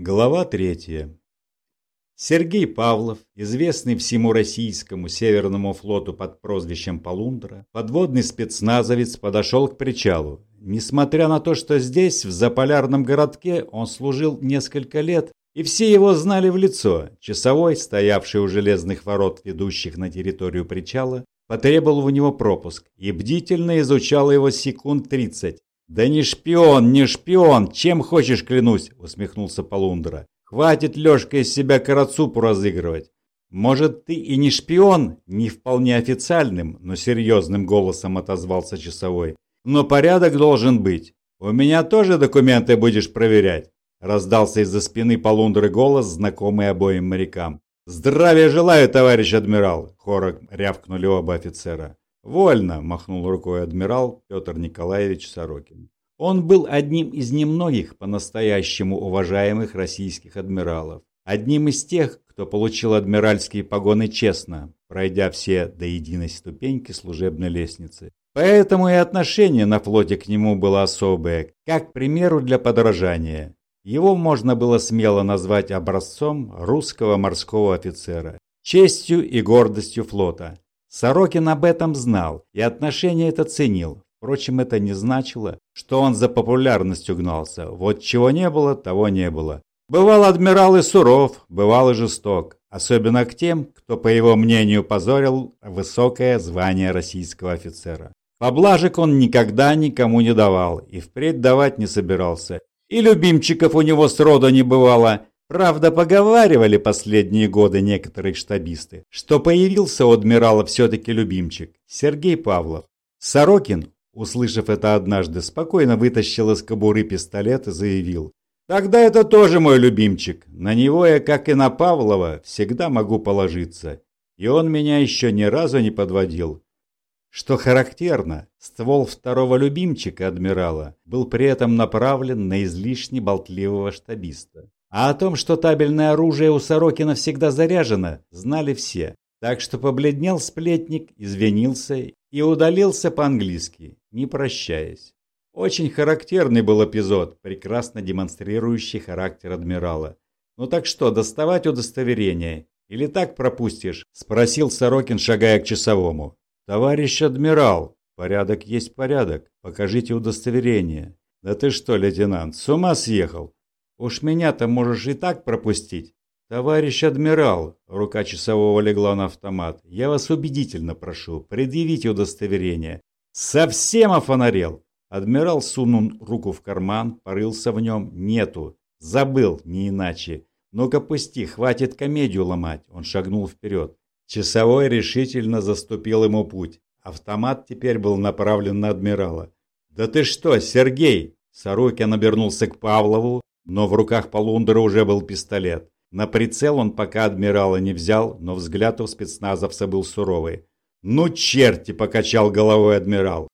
Глава третья. Сергей Павлов, известный всему российскому Северному флоту под прозвищем Полундра, подводный спецназовец, подошел к причалу. Несмотря на то, что здесь, в заполярном городке, он служил несколько лет, и все его знали в лицо, часовой, стоявший у железных ворот, ведущих на территорию причала, потребовал у него пропуск и бдительно изучал его секунд тридцать, «Да не шпион, не шпион! Чем хочешь, клянусь!» — усмехнулся Полундра. «Хватит, Лёшка, из себя карацупу разыгрывать. Может, ты и не шпион?» Не вполне официальным, но серьезным голосом отозвался часовой. «Но порядок должен быть. У меня тоже документы будешь проверять?» Раздался из-за спины Полундры голос, знакомый обоим морякам. «Здравия желаю, товарищ адмирал!» — хором рявкнули оба офицера. «Вольно!» – махнул рукой адмирал Петр Николаевич Сорокин. Он был одним из немногих по-настоящему уважаемых российских адмиралов. Одним из тех, кто получил адмиральские погоны честно, пройдя все до единой ступеньки служебной лестницы. Поэтому и отношение на флоте к нему было особое, как, к примеру, для подражания. Его можно было смело назвать образцом русского морского офицера, честью и гордостью флота. Сорокин об этом знал и отношение это ценил. Впрочем, это не значило, что он за популярностью гнался. Вот чего не было, того не было. Бывал адмирал и суров, бывал и жесток. Особенно к тем, кто, по его мнению, позорил высокое звание российского офицера. Поблажек он никогда никому не давал и впредь давать не собирался. И любимчиков у него сроду не бывало, Правда, поговаривали последние годы некоторые штабисты, что появился у адмирала все-таки любимчик, Сергей Павлов. Сорокин, услышав это однажды, спокойно вытащил из кобуры пистолет и заявил. «Тогда это тоже мой любимчик. На него я, как и на Павлова, всегда могу положиться. И он меня еще ни разу не подводил. Что характерно, ствол второго любимчика адмирала был при этом направлен на излишне болтливого штабиста. А о том, что табельное оружие у Сорокина всегда заряжено, знали все. Так что побледнел сплетник, извинился и удалился по-английски, не прощаясь. Очень характерный был эпизод, прекрасно демонстрирующий характер адмирала. «Ну так что, доставать удостоверение? Или так пропустишь?» – спросил Сорокин, шагая к часовому. «Товарищ адмирал, порядок есть порядок. Покажите удостоверение». «Да ты что, лейтенант, с ума съехал? Уж меня-то можешь и так пропустить. Товарищ адмирал, рука часового легла на автомат, я вас убедительно прошу, предъявите удостоверение. Совсем офонарел. Адмирал сунул руку в карман, порылся в нем. Нету. Забыл, не иначе. Ну-ка пусти, хватит комедию ломать. Он шагнул вперед. Часовой решительно заступил ему путь. Автомат теперь был направлен на адмирала. «Да ты что, Сергей?» Сорокин обернулся к Павлову, но в руках Полундера уже был пистолет. На прицел он пока адмирала не взял, но взгляд у спецназовца был суровый. «Ну, черти!» – покачал головой адмирал.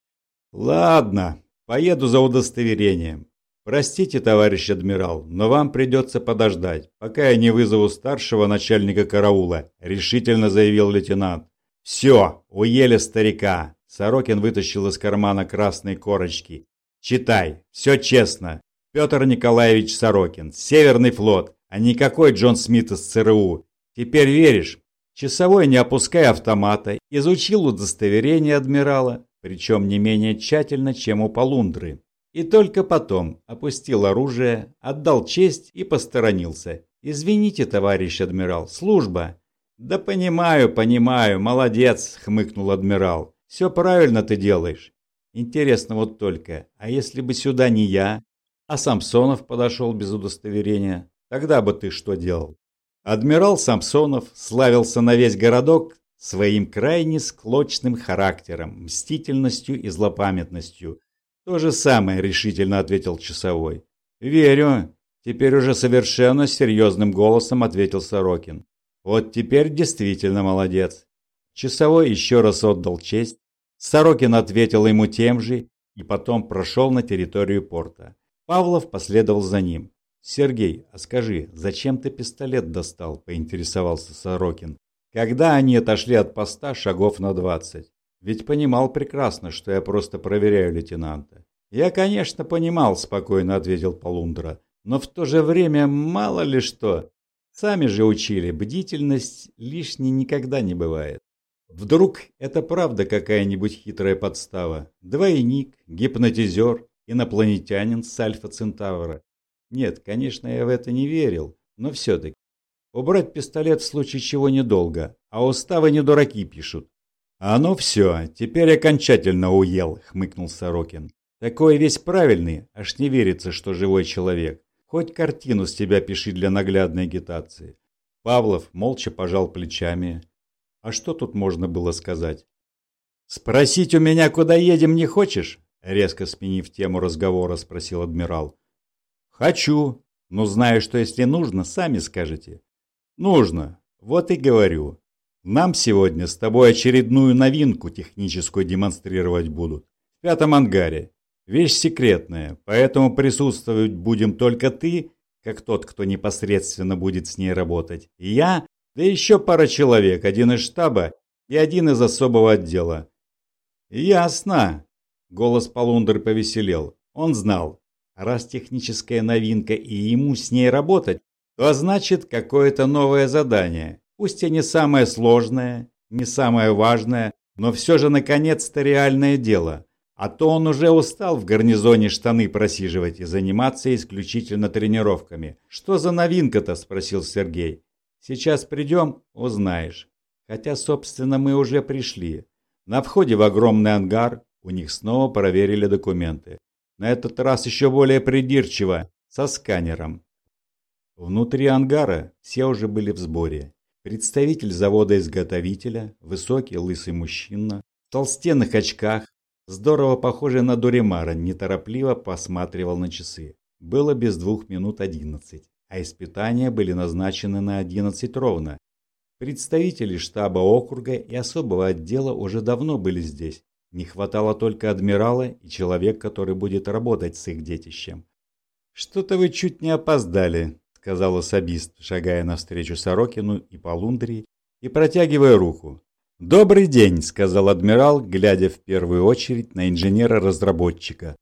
«Ладно, поеду за удостоверением. Простите, товарищ адмирал, но вам придется подождать, пока я не вызову старшего начальника караула», – решительно заявил лейтенант. «Все, уели старика!» Сорокин вытащил из кармана красной корочки. «Читай, все честно. Петр Николаевич Сорокин, Северный флот, а никакой Джон Смит из ЦРУ. Теперь веришь? Часовой, не опуская автомата, изучил удостоверение адмирала, причем не менее тщательно, чем у Полундры. И только потом опустил оружие, отдал честь и посторонился. «Извините, товарищ адмирал, служба». «Да понимаю, понимаю, молодец», — хмыкнул адмирал. «Все правильно ты делаешь. Интересно вот только, а если бы сюда не я, а Самсонов подошел без удостоверения. Тогда бы ты что делал? Адмирал Самсонов славился на весь городок своим крайне склочным характером, мстительностью и злопамятностью. То же самое решительно ответил часовой. Верю. Теперь уже совершенно серьезным голосом ответил Сорокин. Вот теперь действительно молодец. Часовой еще раз отдал честь. Сорокин ответил ему тем же и потом прошел на территорию порта. Павлов последовал за ним. «Сергей, а скажи, зачем ты пистолет достал?» – поинтересовался Сорокин. Когда они отошли от поста шагов на двадцать. Ведь понимал прекрасно, что я просто проверяю лейтенанта. «Я, конечно, понимал», – спокойно ответил Полундра. но в то же время мало ли что. Сами же учили, бдительность лишней никогда не бывает. Вдруг это правда какая-нибудь хитрая подстава? Двойник, гипнотизер, инопланетянин с Альфа-Центавра. Нет, конечно, я в это не верил, но все-таки. Убрать пистолет в случае чего недолго, а уставы не дураки пишут. «А ну все, теперь окончательно уел», — хмыкнул Сорокин. «Такой весь правильный, аж не верится, что живой человек. Хоть картину с тебя пиши для наглядной агитации». Павлов молча пожал плечами. А что тут можно было сказать? «Спросить у меня, куда едем, не хочешь?» Резко сменив тему разговора, спросил адмирал. «Хочу, но знаю, что если нужно, сами скажете». «Нужно. Вот и говорю. Нам сегодня с тобой очередную новинку техническую демонстрировать будут. В пятом ангаре. Вещь секретная, поэтому присутствовать будем только ты, как тот, кто непосредственно будет с ней работать, и я, да еще пара человек, один из штаба и один из особого отдела. Ясно. Голос Полундер повеселел. Он знал, раз техническая новинка и ему с ней работать, то значит какое-то новое задание. Пусть и не самое сложное, не самое важное, но все же наконец-то реальное дело. А то он уже устал в гарнизоне штаны просиживать и заниматься исключительно тренировками. «Что за новинка-то?» – спросил Сергей. «Сейчас придем – узнаешь. Хотя, собственно, мы уже пришли. На входе в огромный ангар у них снова проверили документы. На этот раз еще более придирчиво, со сканером. Внутри ангара все уже были в сборе. Представитель завода-изготовителя, высокий лысый мужчина, в толстенных очках, здорово похожий на Дуримара, неторопливо посматривал на часы. Было без двух минут одиннадцать, а испытания были назначены на одиннадцать ровно. Представители штаба округа и особого отдела уже давно были здесь. Не хватало только адмирала и человек, который будет работать с их детищем. «Что-то вы чуть не опоздали», сказал особист, шагая навстречу Сорокину и Полундрии и протягивая руку. «Добрый день», — сказал адмирал, глядя в первую очередь на инженера-разработчика.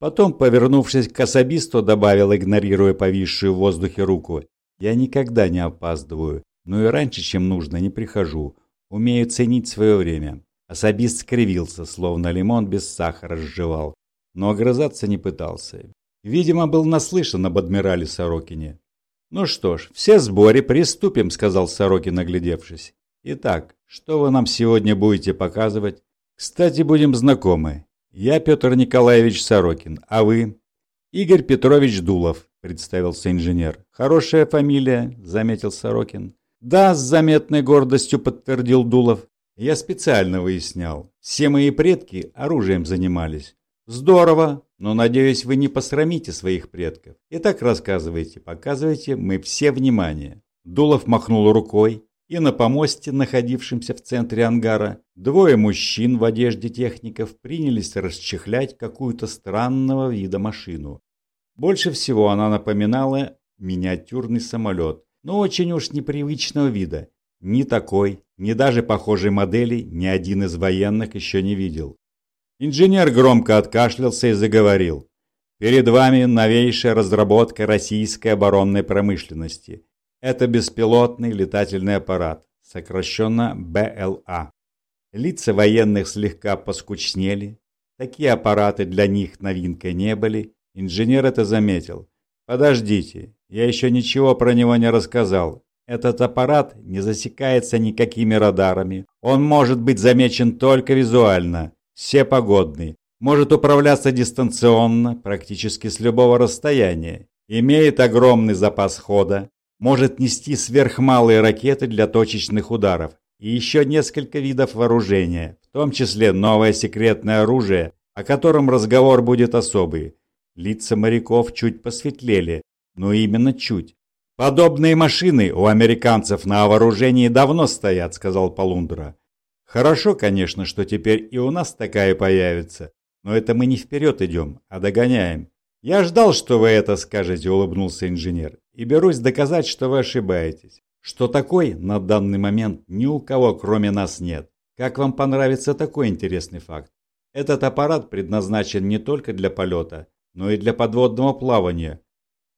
Потом, повернувшись к особисту, добавил, игнорируя повисшую в воздухе руку. «Я никогда не опаздываю, но и раньше, чем нужно, не прихожу. Умею ценить свое время». Особист скривился, словно лимон без сахара сживал, но огрызаться не пытался. Видимо, был наслышан об адмирале Сорокине. «Ну что ж, все сборе, приступим», — сказал Сорокин, наглядевшись. «Итак, что вы нам сегодня будете показывать? Кстати, будем знакомы. Я Петр Николаевич Сорокин, а вы?» «Игорь Петрович Дулов», — представился инженер. «Хорошая фамилия», — заметил Сорокин. «Да, с заметной гордостью подтвердил Дулов. Я специально выяснял. Все мои предки оружием занимались. Здорово, но, надеюсь, вы не посрамите своих предков. Итак, рассказывайте, показывайте, мы все внимание. Дулов махнул рукой, и на помосте, находившемся в центре ангара, двое мужчин в одежде техников принялись расчехлять какую-то странного вида машину. Больше всего она напоминала миниатюрный самолет, но очень уж непривычного вида. Ни такой, ни даже похожей модели ни один из военных еще не видел. Инженер громко откашлялся и заговорил. Перед вами новейшая разработка российской оборонной промышленности. Это беспилотный летательный аппарат, сокращенно БЛА. Лица военных слегка поскучнели. Такие аппараты для них новинкой не были. Инженер это заметил. Подождите, я еще ничего про него не рассказал. Этот аппарат не засекается никакими радарами. Он может быть замечен только визуально всепогодный, может управляться дистанционно, практически с любого расстояния, имеет огромный запас хода, может нести сверхмалые ракеты для точечных ударов и еще несколько видов вооружения, в том числе новое секретное оружие, о котором разговор будет особый. Лица моряков чуть посветлели, но именно чуть. «Подобные машины у американцев на вооружении давно стоят», — сказал Полундра. Хорошо, конечно, что теперь и у нас такая появится, но это мы не вперед идем, а догоняем. Я ждал, что вы это скажете, улыбнулся инженер, и берусь доказать, что вы ошибаетесь. Что такой на данный момент ни у кого кроме нас нет. Как вам понравится такой интересный факт? Этот аппарат предназначен не только для полета, но и для подводного плавания.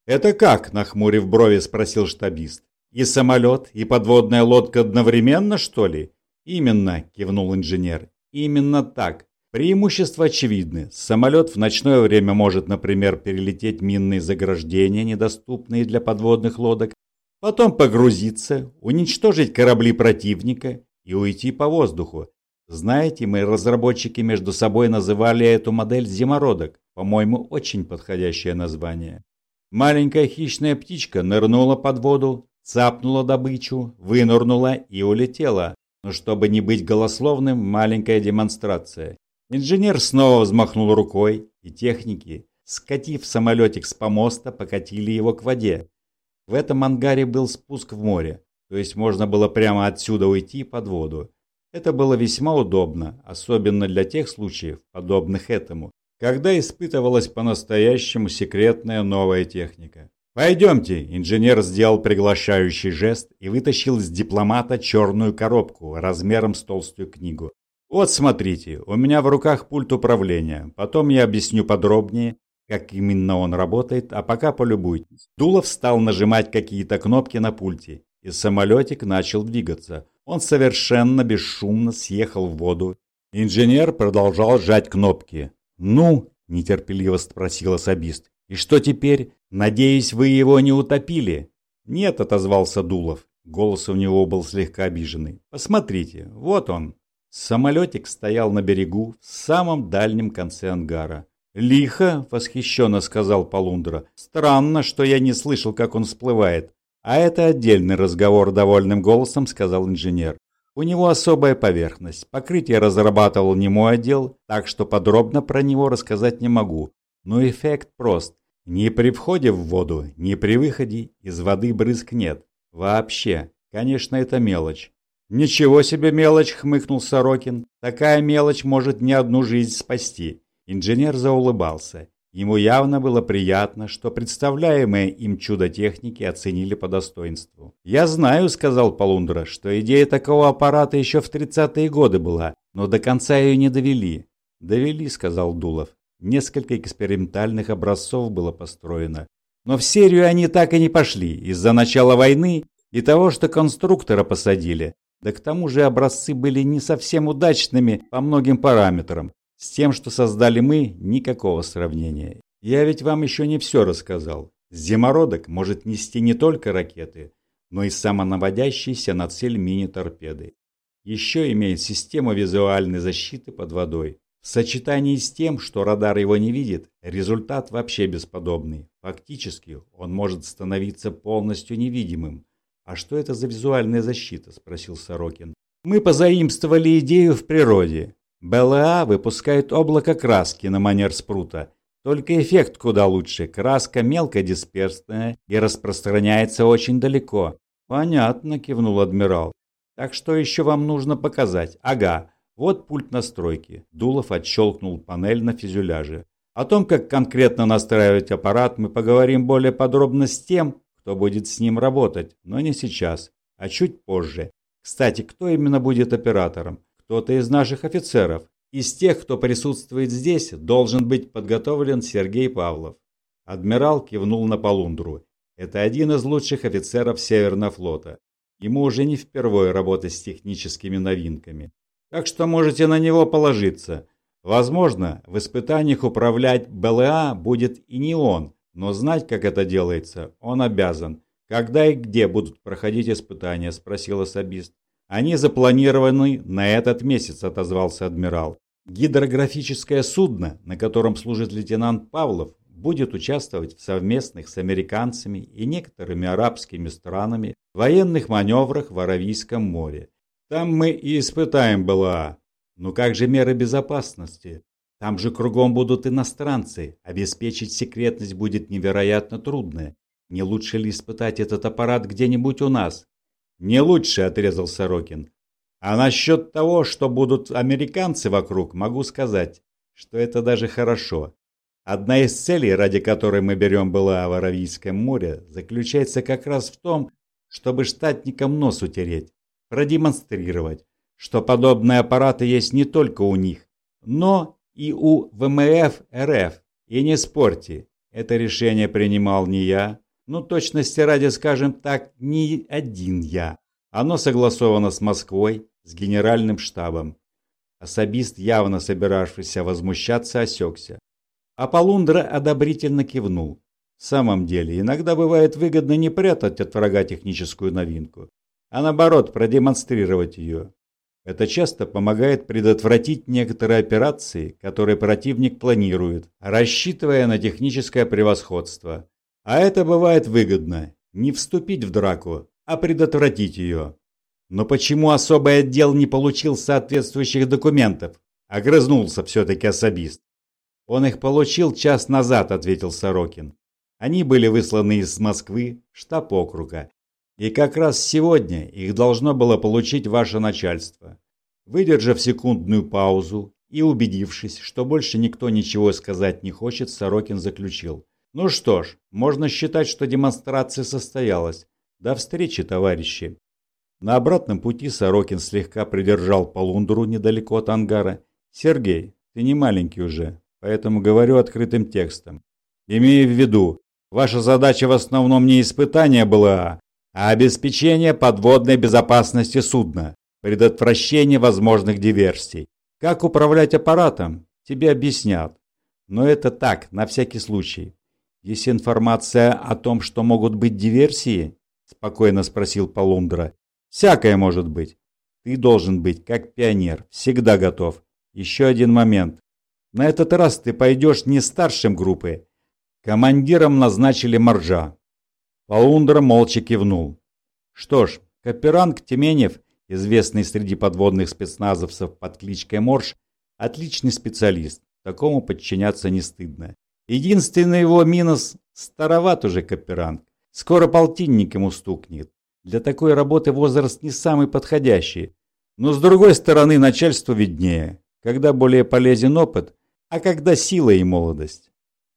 «Это как?» – нахмурив брови, спросил штабист. «И самолет, и подводная лодка одновременно, что ли?» «Именно», – кивнул инженер. «Именно так. Преимущества очевидны. Самолет в ночное время может, например, перелететь минные заграждения, недоступные для подводных лодок, потом погрузиться, уничтожить корабли противника и уйти по воздуху. Знаете, мы, разработчики, между собой называли эту модель «зимородок». По-моему, очень подходящее название. Маленькая хищная птичка нырнула под воду, цапнула добычу, вынырнула и улетела. Но чтобы не быть голословным, маленькая демонстрация. Инженер снова взмахнул рукой, и техники, скатив самолетик с помоста, покатили его к воде. В этом ангаре был спуск в море, то есть можно было прямо отсюда уйти под воду. Это было весьма удобно, особенно для тех случаев, подобных этому, когда испытывалась по-настоящему секретная новая техника. «Пойдемте!» – инженер сделал приглашающий жест и вытащил из дипломата черную коробку размером с толстую книгу. Вот смотрите, у меня в руках пульт управления. Потом я объясню подробнее, как именно он работает, а пока полюбуйтесь. Дулов стал нажимать какие-то кнопки на пульте, и самолетик начал двигаться. Он совершенно бесшумно съехал в воду. Инженер продолжал сжать кнопки. «Ну?» – нетерпеливо спросил особист. «И что теперь? Надеюсь, вы его не утопили?» «Нет», – отозвался Дулов. Голос у него был слегка обиженный. «Посмотрите, вот он». Самолетик стоял на берегу, в самом дальнем конце ангара. «Лихо!» – восхищенно сказал Полундра. «Странно, что я не слышал, как он всплывает. А это отдельный разговор довольным голосом сказал инженер. У него особая поверхность. Покрытие разрабатывал не мой отдел, так что подробно про него рассказать не могу. Но эффект прост. Ни при входе в воду, ни при выходе из воды брызг нет. Вообще. Конечно, это мелочь. «Ничего себе мелочь!» — хмыкнул Сорокин. «Такая мелочь может не одну жизнь спасти». Инженер заулыбался. Ему явно было приятно, что представляемое им чудо техники оценили по достоинству. «Я знаю», — сказал Полундра, — «что идея такого аппарата еще в 30-е годы была, но до конца ее не довели». «Довели», — сказал Дулов. «Несколько экспериментальных образцов было построено. Но в серию они так и не пошли из-за начала войны и того, что конструктора посадили. Да к тому же образцы были не совсем удачными по многим параметрам. С тем, что создали мы, никакого сравнения. Я ведь вам еще не все рассказал. Зимородок может нести не только ракеты, но и самонаводящиеся на цель мини-торпеды. Еще имеет систему визуальной защиты под водой. В сочетании с тем, что радар его не видит, результат вообще бесподобный. Фактически он может становиться полностью невидимым, «А что это за визуальная защита?» – спросил Сорокин. «Мы позаимствовали идею в природе. БЛА выпускает облако краски на манер спрута. Только эффект куда лучше. Краска мелкодисперсная и распространяется очень далеко». «Понятно», – кивнул адмирал. «Так что еще вам нужно показать?» «Ага, вот пульт настройки». Дулов отщелкнул панель на фюзеляже. О том, как конкретно настраивать аппарат, мы поговорим более подробно с тем, кто будет с ним работать, но не сейчас, а чуть позже. Кстати, кто именно будет оператором? Кто-то из наших офицеров. Из тех, кто присутствует здесь, должен быть подготовлен Сергей Павлов. Адмирал кивнул на Полундру. Это один из лучших офицеров Северного флота. Ему уже не впервые работать с техническими новинками. Так что можете на него положиться. Возможно, в испытаниях управлять БЛА будет и не он, но знать, как это делается, он обязан. Когда и где будут проходить испытания, спросил особист. Они запланированы на этот месяц, отозвался адмирал. Гидрографическое судно, на котором служит лейтенант Павлов, будет участвовать в совместных с американцами и некоторыми арабскими странами военных маневрах в Аравийском море. Там мы и испытаем БЛА. Но как же меры безопасности? Там же кругом будут иностранцы. Обеспечить секретность будет невероятно трудно. Не лучше ли испытать этот аппарат где-нибудь у нас? Не лучше, отрезал Сорокин. А насчет того, что будут американцы вокруг, могу сказать, что это даже хорошо. Одна из целей, ради которой мы берем была в Аравийском море, заключается как раз в том, чтобы штатникам нос утереть, продемонстрировать, что подобные аппараты есть не только у них, но и у ВМФ РФ. И не спорьте, Это решение принимал не я, ну точности ради, скажем так, не один я. Оно согласовано с Москвой, с генеральным штабом. Особист, явно собиравшийся возмущаться, осекся. А Полундра одобрительно кивнул. В самом деле, иногда бывает выгодно не прятать от врага техническую новинку, а наоборот продемонстрировать ее. Это часто помогает предотвратить некоторые операции, которые противник планирует, рассчитывая на техническое превосходство. А это бывает выгодно. Не вступить в драку, а предотвратить ее. Но почему особый отдел не получил соответствующих документов? Огрызнулся все-таки особист. Он их получил час назад, ответил Сорокин. Они были высланы из Москвы штаб округа. И как раз сегодня их должно было получить ваше начальство. Выдержав секундную паузу и убедившись, что больше никто ничего сказать не хочет, Сорокин заключил. Ну что ж, можно считать, что демонстрация состоялась. До встречи, товарищи. На обратном пути Сорокин слегка придержал Полундру недалеко от ангара. «Сергей, ты не маленький уже, поэтому говорю открытым текстом. Имею в виду, ваша задача в основном не испытание была, а обеспечение подводной безопасности судна, предотвращение возможных диверсий. Как управлять аппаратом, тебе объяснят. Но это так, на всякий случай. Есть информация о том, что могут быть диверсии? Спокойно спросил Полундра. Всякое может быть. Ты должен быть как пионер, всегда готов. Еще один момент. На этот раз ты пойдешь не старшим группы. Командиром назначили Маржа. Полундра молча кивнул. Что ж, Каперанг Теменев, известный среди подводных спецназовцев под кличкой Морж, отличный специалист. Такому подчиняться не стыдно. Единственный его минус – староват уже Каперанг. Скоро полтинник ему стукнет. Для такой работы возраст не самый подходящий. Но с другой стороны начальство виднее, когда более полезен опыт, а когда сила и молодость.